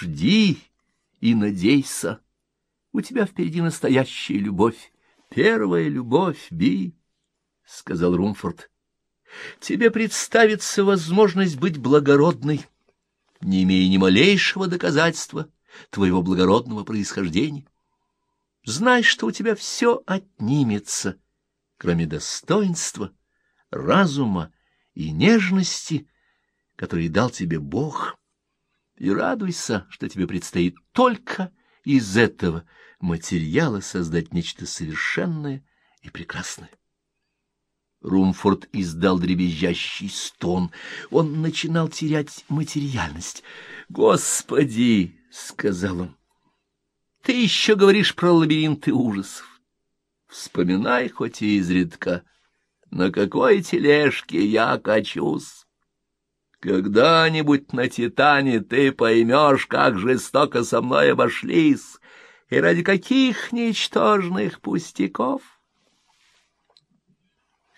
Жди и надейся. У тебя впереди настоящая любовь. Первая любовь, Би, — сказал Румфорд. Тебе представится возможность быть благородной, не имея ни малейшего доказательства твоего благородного происхождения. Знай, что у тебя все отнимется, кроме достоинства, разума и нежности, которые дал тебе Бог. И радуйся, что тебе предстоит только из этого материала создать нечто совершенное и прекрасное. Румфорд издал дребезжащий стон. Он начинал терять материальность. «Господи!» — сказал он. «Ты еще говоришь про лабиринты ужасов. Вспоминай хоть и изредка, на какой тележке я качусь. Когда-нибудь на Титане ты поймешь, как жестоко со мной обошлись, и ради каких ничтожных пустяков».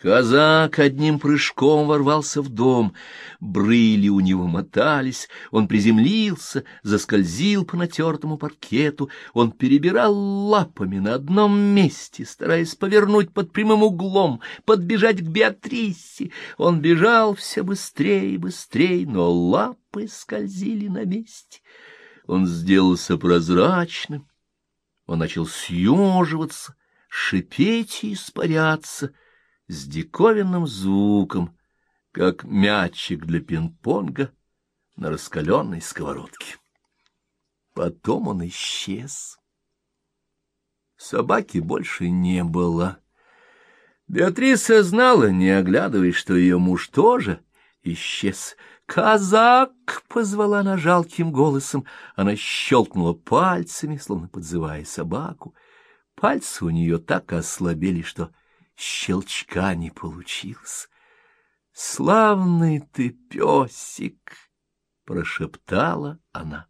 Казак одним прыжком ворвался в дом, брыли у него мотались, он приземлился, заскользил по натертому паркету, он перебирал лапами на одном месте, стараясь повернуть под прямым углом, подбежать к Беатрисе. Он бежал все быстрее и быстрее, но лапы скользили на месте. Он сделался прозрачным, он начал съеживаться, шипеть и испаряться — с диковинным звуком, как мячик для пинг-понга на раскаленной сковородке. Потом он исчез. Собаки больше не было. Беатриса знала, не оглядываясь, что ее муж тоже исчез. «Казак!» — позвала она жалким голосом. Она щелкнула пальцами, словно подзывая собаку. Пальцы у нее так ослабели, что щелчка не получилось. — Славный ты песик! — прошептала она.